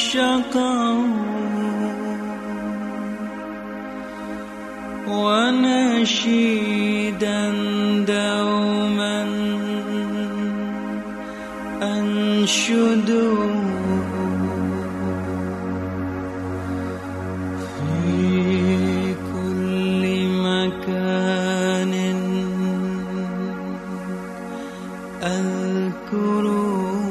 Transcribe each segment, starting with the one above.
شقوا ونشيدا دوما أنشدوا في كل مكان أذكره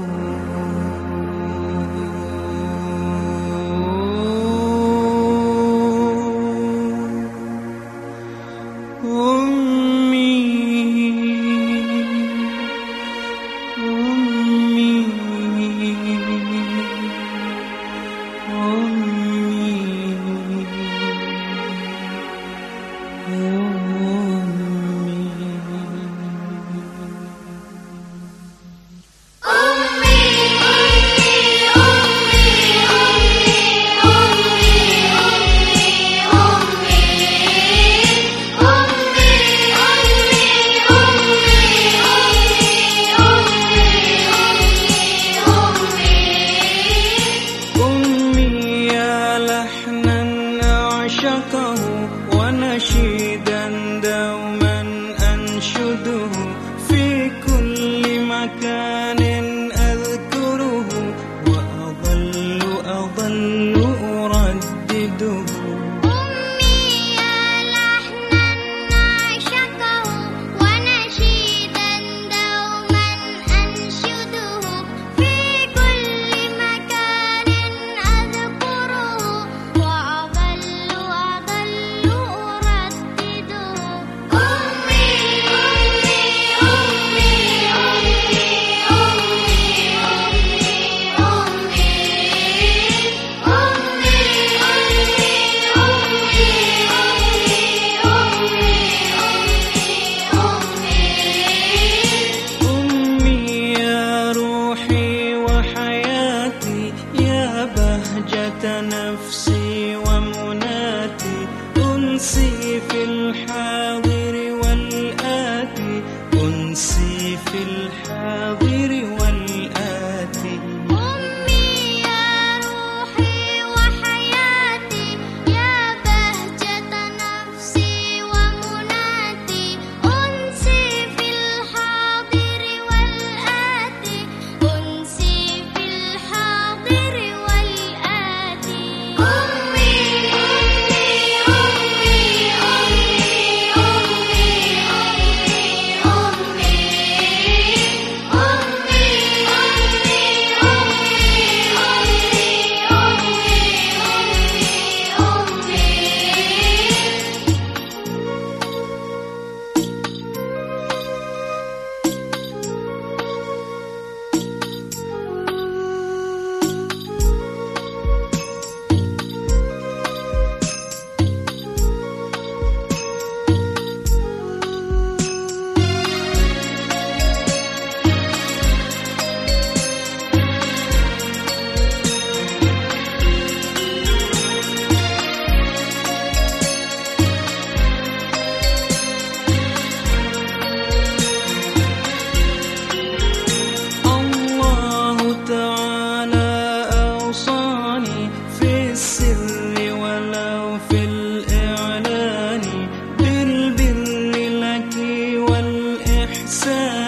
Mm-hmm.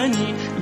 你。